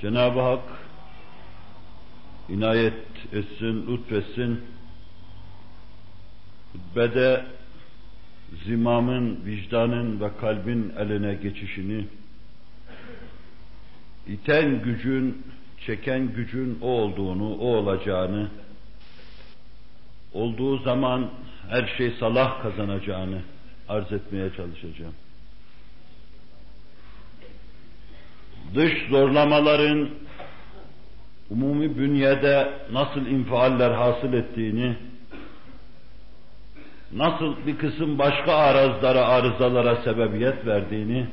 Cenab-ı Hak inayet etsin, lütfetsin. Hutbede zimamın, vicdanın ve kalbin eline geçişini, iten gücün, çeken gücün o olduğunu, o olacağını, olduğu zaman her şey salah kazanacağını arz etmeye çalışacağım. Dış zorlamaların umumi bünyede nasıl infialler hasıl ettiğini, nasıl bir kısım başka arazlara, arızalara sebebiyet verdiğini,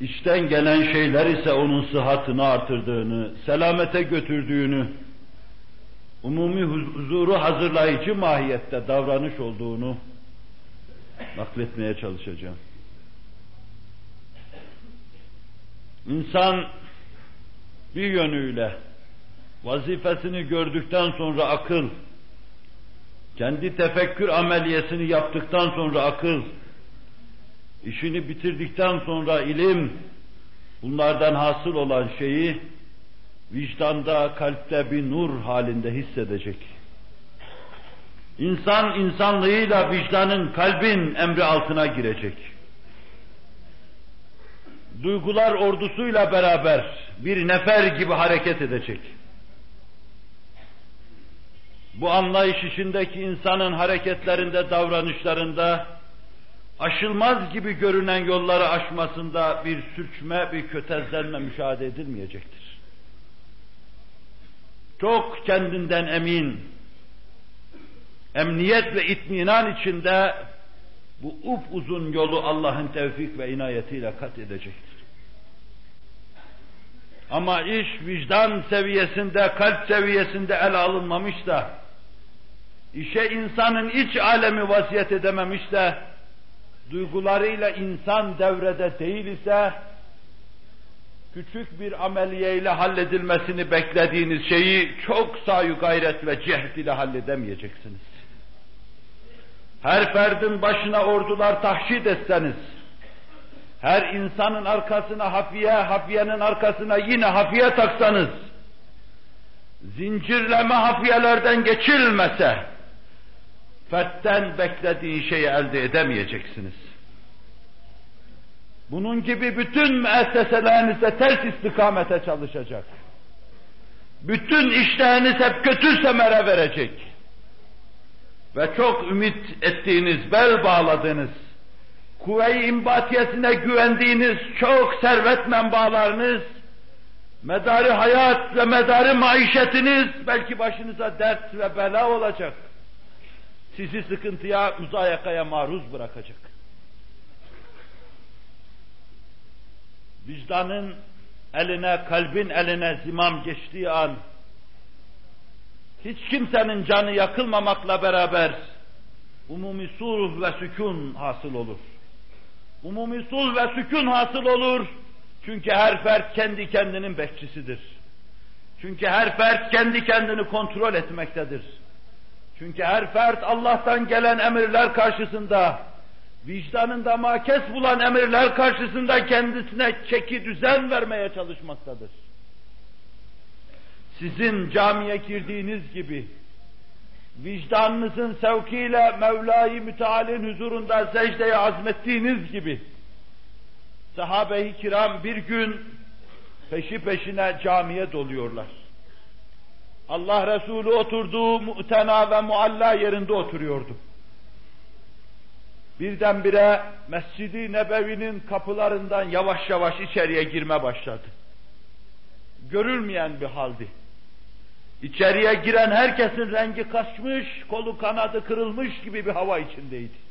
içten gelen şeyler ise onun sıhhatini artırdığını, selamete götürdüğünü, umumi huzuru hazırlayıcı mahiyette davranış olduğunu nakletmeye çalışacağım. İnsan bir yönüyle vazifesini gördükten sonra akıl, kendi tefekkür ameliyesini yaptıktan sonra akıl, işini bitirdikten sonra ilim, bunlardan hasıl olan şeyi vicdanda, kalpte bir nur halinde hissedecek. İnsan insanlığıyla vicdanın, kalbin emri altına girecek. Duygular ordusuyla beraber bir nefer gibi hareket edecek. Bu anlayış içindeki insanın hareketlerinde, davranışlarında, aşılmaz gibi görünen yolları aşmasında bir sürçme, bir kötezlenme müşahede edilmeyecektir. Çok kendinden emin, emniyet ve itminan içinde bu up uzun yolu Allah'ın tevfik ve inayetiyle kat edecektir. Ama iş vicdan seviyesinde, kalp seviyesinde ele alınmamış da, işe insanın iç alemi vaziyet edememiş de, duygularıyla insan devrede değil ise, küçük bir ameliyeyle halledilmesini beklediğiniz şeyi çok sayu gayret ve cehd ile halledemeyeceksiniz. Her ferdin başına ordular tahşid etseniz, her insanın arkasına hafiye, hafiyenin arkasına yine hafiye taksanız, zincirleme hafiyelerden geçilmese, fetten beklediğin şeyi elde edemeyeceksiniz. Bunun gibi bütün müesseselerinizde ters istikamete çalışacak. Bütün işleriniz hep kötü semere verecek. Ve çok ümit ettiğiniz, bel bağladığınız, kuvve-i imbatiyesine güvendiğiniz çok servet menbaalarınız, medarı hayat ve medarı maişetiniz belki başınıza dert ve bela olacak. Sizi sıkıntıya, müzayakaya maruz bırakacak. Vicdanın eline, kalbin eline zimam geçtiği an, hiç kimsenin canı yakılmamakla beraber umumi sulh ve sükun hasıl olur. Umumi sulh ve sükun hasıl olur. Çünkü her fert kendi kendinin bekçisidir. Çünkü her fert kendi kendini kontrol etmektedir. Çünkü her fert Allah'tan gelen emirler karşısında, vicdanında makes bulan emirler karşısında kendisine çeki düzen vermeye çalışmaktadır. Sizin camiye girdiğiniz gibi, vicdanınızın sevkiyle Mevla-i Müteal'in huzurunda secdeye azmettiğiniz gibi, sahabe-i kiram bir gün peşi peşine camiye doluyorlar. Allah Resulü oturduğu mu'tena ve mualla yerinde oturuyordu. Birdenbire Mescid-i Nebevi'nin kapılarından yavaş yavaş içeriye girme başladı. Görülmeyen bir haldi. İçeriye giren herkesin rengi kaçmış, kolu kanadı kırılmış gibi bir hava içindeydi.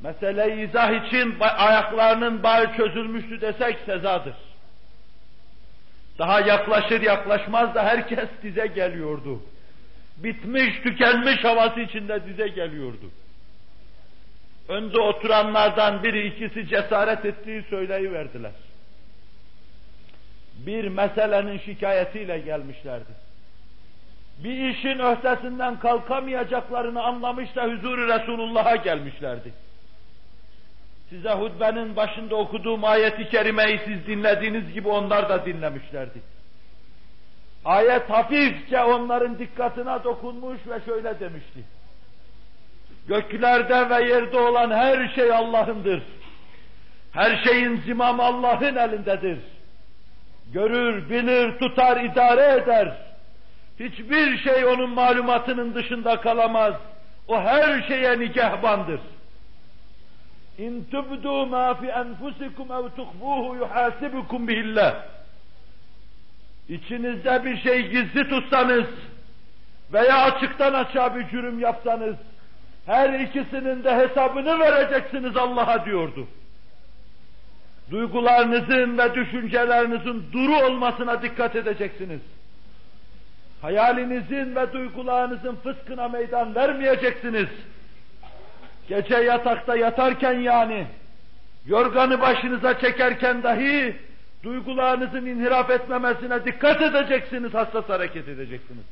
Mesele izah için ayaklarının bağı çözülmüştü desek sezadır. Daha yaklaşır yaklaşmaz da herkes dize geliyordu. Bitmiş, tükenmiş havası içinde dize geliyordu. Önde oturanlardan biri ikisi cesaret ettiği söyleyi verdiler. Bir meselenin şikayetiyle gelmişlerdi. Bir işin öhtesinden kalkamayacaklarını anlamış da huzuru Resulullah'a gelmişlerdi. Size hutbenin başında okuduğum ayeti kerimeyi siz dinlediğiniz gibi onlar da dinlemişlerdi. Ayet hafifçe onların dikkatine dokunmuş ve şöyle demişti. Göklerde ve yerde olan her şey Allah'ındır. Her şeyin zimamı Allah'ın elindedir. Görür, bilir, tutar, idare eder. Hiçbir şey onun malumatının dışında kalamaz. O her şeye nigehbandır. İn tubdu ma fi enfusikum ev tuhfuhu yuhasibukum bihillah. İçinizde bir şey gizli tutsanız veya açıktan açığa bir cürüm yapsanız her ikisinin de hesabını vereceksiniz Allah'a diyordu. Duygularınızın ve düşüncelerinizin duru olmasına dikkat edeceksiniz. Hayalinizin ve duygularınızın fıskına meydan vermeyeceksiniz. Gece yatakta yatarken yani, yorganı başınıza çekerken dahi, duygularınızın inhiraf etmemesine dikkat edeceksiniz, hassas hareket edeceksiniz.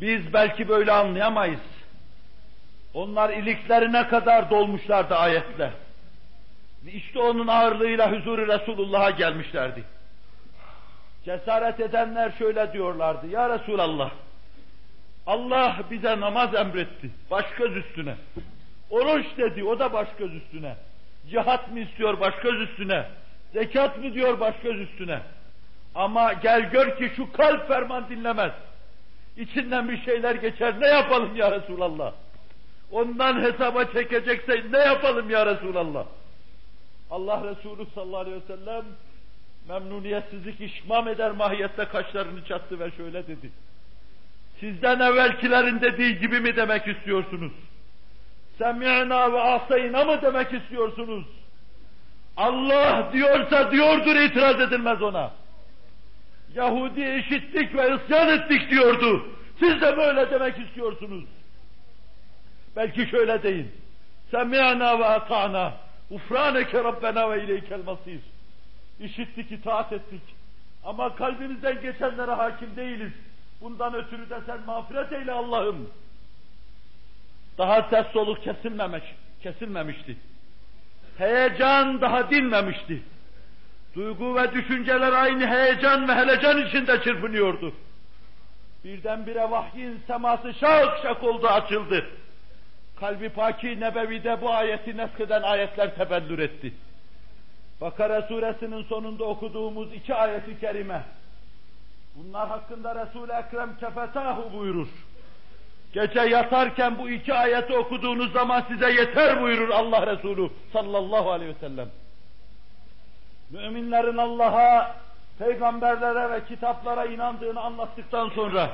Biz belki böyle anlayamayız. Onlar iliklerine kadar dolmuşlardı ayetle. İşte onun ağırlığıyla huzuru Resulullah'a gelmişlerdi. Cesaret edenler şöyle diyorlardı. Ya Resulallah, Allah bize namaz emretti. Baş göz üstüne. Oruç dedi, o da baş göz üstüne. Cihat mı istiyor baş göz üstüne? Zekat mı diyor baş göz üstüne? Ama gel gör ki şu kalp ferman dinlemez. İçinden bir şeyler geçer. Ne yapalım ya Resulallah? Ondan hesaba çekecekse ne yapalım ya Resulallah? Allah Resulü sallallahu aleyhi ve sellem memnuniyetsizlik işmam eder mahiyette kaşlarını çattı ve şöyle dedi. Sizden evvelkilerin dediği gibi mi demek istiyorsunuz? Semi'na ve asayna mı demek istiyorsunuz? Allah diyorsa diyordur itiraz edilmez ona. Yahudi işittik ve isyan ettik diyordu. Siz de böyle demek istiyorsunuz. Belki şöyle deyin. Semi'na ve ata'na. Ufraneke Rabbena ve ileykel masir. İşittik, itaat ettik. Ama kalbimizden geçenlere hakim değiliz. Bundan ötürü de sen mağfiret eyle Allah'ım. Daha ses soluk kesilmemiş, kesilmemişti. Heyecan daha dinmemişti. Duygu ve düşünceler aynı heyecan ve helecan içinde çırpınıyordu. Birdenbire vahyin seması şak şak oldu, açıldı. Kalbi Paki Nebevi'de bu ayeti neskeden ayetler tebellür etti. Bakara suresinin sonunda okuduğumuz iki ayeti kerime. Bunlar hakkında Resul-i Ekrem kefetahu buyurur. Gece yatarken bu iki ayeti okuduğunuz zaman size yeter buyurur Allah Resulü sallallahu aleyhi ve sellem. Müminlerin Allah'a, peygamberlere ve kitaplara inandığını anlattıktan sonra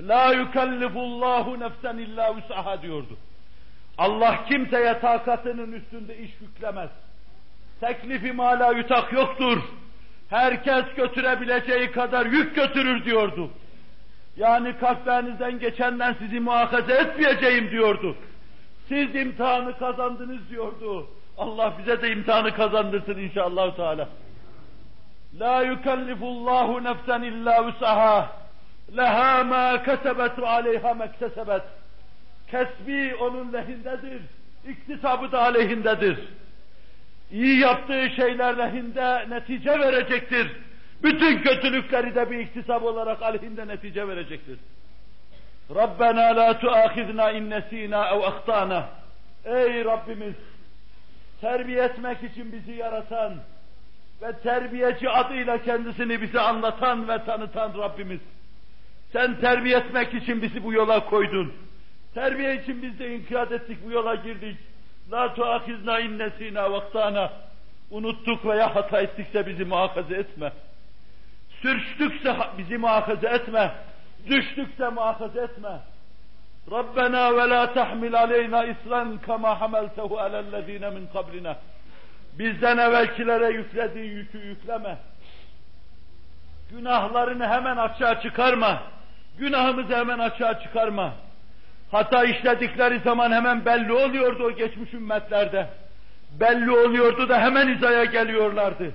La yukellifullahu nefsen illa vus'aha diyordu. Allah kimseye takatının üstünde iş yüklemez. Teklifi mala yutak yoktur. Herkes götürebileceği kadar yük götürür diyordu. Yani kalplerinizden geçenden sizi muhakaze etmeyeceğim diyordu. Siz imtihanı kazandınız diyordu. Allah bize de imtihanı kazandırsın inşallah Teala. La yukellifullahu nefsen illa vus'aha. Leha ma kesebet ve aleyha mektesebet. Kesbi onun lehindedir. İktisabı da aleyhindedir. İyi yaptığı şeyler lehinde netice verecektir. Bütün kötülükleri de bir iktisap olarak aleyhinde netice verecektir. Rabbena la tuahidna in nesina ev ahtana. Ey Rabbimiz! Terbiye etmek için bizi yaratan ve terbiyeci adıyla kendisini bize anlatan ve tanıtan Rabbimiz. Sen terbiye etmek için bizi bu yola koydun. Terbiye için biz de inkiyat ettik, bu yola girdik. La tuahizna innesina vaktana. Unuttuk veya hata ettikse bizi muhakaze etme. Sürçtükse bizi muhakaze etme. Düştükse muhakaze etme. Rabbena ve la tahmil aleyna isran kama hameltehu alellezine min kablina. Bizden evvelkilere yüklediğin yükü yükleme. Günahlarını hemen açığa çıkarma. Günahımızı hemen açığa çıkarma. Hata işledikleri zaman hemen belli oluyordu o geçmiş ümmetlerde. Belli oluyordu da hemen izaya geliyorlardı.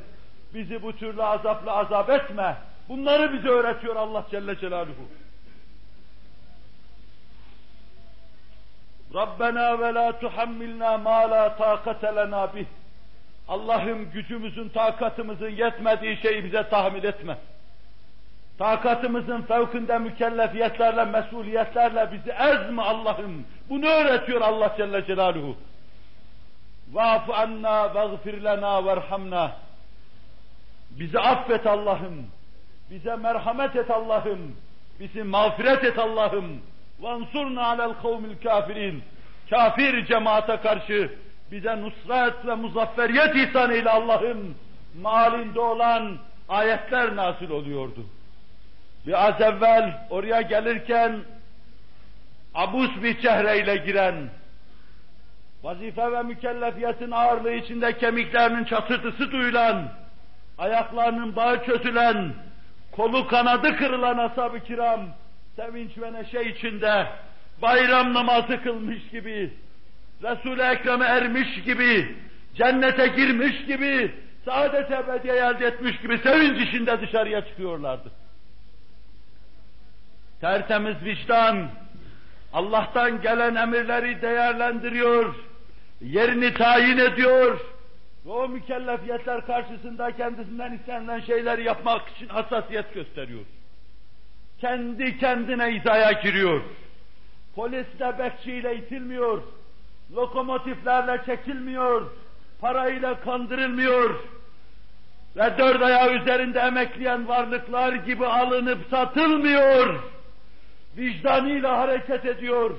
Bizi bu türlü azapla azap etme. Bunları bize öğretiyor Allah Celle Celaluhu. Rabbena ve la tuhammilna ma la taqate lena bih. Allah'ım gücümüzün, takatımızın yetmediği şeyi bize tahmil etme. Takatımızın fevkinde mükellefiyetlerle, mesuliyetlerle bizi ezme Allah'ım. Bunu öğretiyor Allah Celle Celaluhu. Va'fu anna veğfir lena verhamna. Bizi affet Allah'ım. Bize merhamet et Allah'ım. Bizi mağfiret et Allah'ım. Vansurna alel kavmil kafirin. Kafir cemaate karşı bize nusret ve muzafferiyet ihsan eyle Allah'ım. Malinde olan ayetler nasil oluyordu. Bir az evvel oraya gelirken abus bir çehreyle giren, vazife ve mükellefiyetin ağırlığı içinde kemiklerinin çatırtısı duyulan, ayaklarının bağı çözülen, kolu kanadı kırılan ashab-ı kiram, sevinç ve neşe içinde, bayram namazı kılmış gibi, Resul-i Ekrem'e ermiş gibi, cennete girmiş gibi, saadet ebediye elde etmiş gibi sevinç içinde dışarıya çıkıyorlardı. Tertemiz vicdan, Allah'tan gelen emirleri değerlendiriyor, yerini tayin ediyor ve o mükellefiyetler karşısında kendisinden istenilen şeyleri yapmak için hassasiyet gösteriyor. Kendi kendine izaya giriyor. Polisle bekçiyle itilmiyor, lokomotiflerle çekilmiyor, parayla kandırılmıyor ve dört ayağı üzerinde emekleyen varlıklar gibi alınıp satılmıyor. Vicdanıyla hareket ediyor.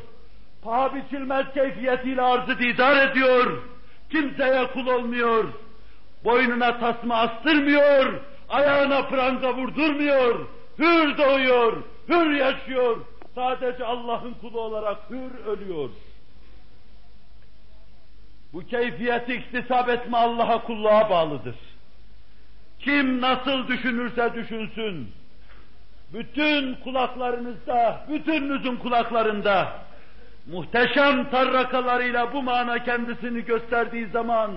Paha biçilmez keyfiyetiyle arzı didar ediyor. Kimseye kul olmuyor. Boynuna tasma astırmıyor. Ayağına pranga vurdurmuyor. Hür doğuyor. Hür yaşıyor. Sadece Allah'ın kulu olarak hür ölüyor. Bu keyfiyeti iktisap etme Allah'a kulluğa bağlıdır. Kim nasıl düşünürse düşünsün, bütün kulaklarınızda, bütününüzün kulaklarında muhteşem tarrakalarıyla bu mana kendisini gösterdiği zaman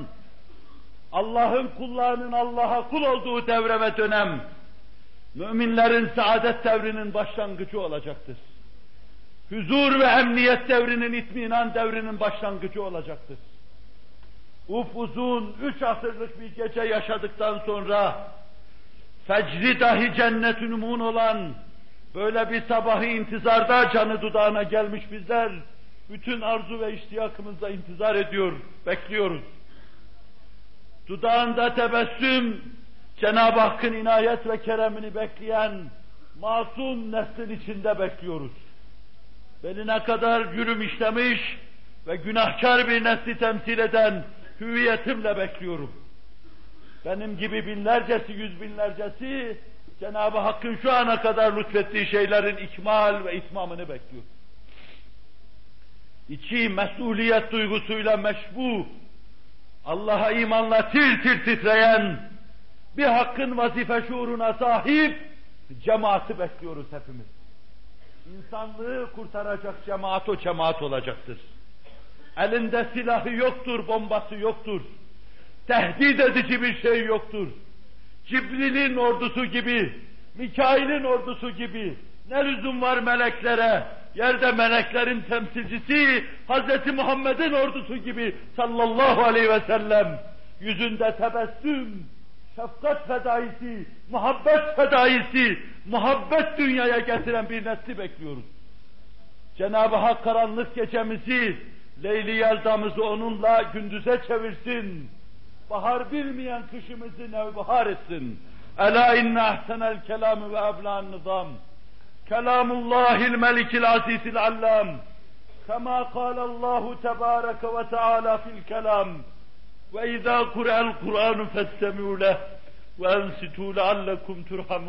Allah'ın kullarının Allah'a kul olduğu devre ve dönem müminlerin saadet devrinin başlangıcı olacaktır. Huzur ve emniyet devrinin, itminan devrinin başlangıcı olacaktır. Upuzun üç asırlık bir gece yaşadıktan sonra fecri dahi cennet numun olan böyle bir sabahı intizarda canı dudağına gelmiş bizler bütün arzu ve iştiyakımızla intizar ediyor, bekliyoruz. Dudağında tebessüm, Cenab-ı Hakk'ın inayet ve keremini bekleyen masum neslin içinde bekliyoruz. Beline kadar cürüm işlemiş ve günahkar bir nesli temsil eden hüviyetimle bekliyorum. Benim gibi binlercesi, yüz binlercesi Cenab-ı Hakk'ın şu ana kadar lütfettiği şeylerin ikmal ve itmamını bekliyor. İçi mesuliyet duygusuyla meşbu, Allah'a imanla tir tir titreyen, bir hakkın vazife şuuruna sahip cemaati bekliyoruz hepimiz. İnsanlığı kurtaracak cemaat o cemaat olacaktır. Elinde silahı yoktur, bombası yoktur. Tehdit edici bir şey yoktur. Cibril'in ordusu gibi, Mikail'in ordusu gibi ne lüzum var meleklere? Yerde meleklerin temsilcisi Hz. Muhammed'in ordusu gibi sallallahu aleyhi ve sellem yüzünde tebessüm, şefkat fedaisi, muhabbet fedaisi, muhabbet dünyaya getiren bir nesli bekliyoruz. Cenab-ı Hak karanlık gecemizi, Leyli Yeldamızı onunla gündüze çevirsin. Bahar bilmeyen kışımızı nevbahar etsin. Ela inne ahsenel kelamı ve eblan nizam. Kelamullahil melikil azizil allam. Kema kâlallahu tebâreke ve teâlâ fil kelam. Ve izâ kur'el Kur'anu festemi'u leh. Ve ensitû leallekum turhamun.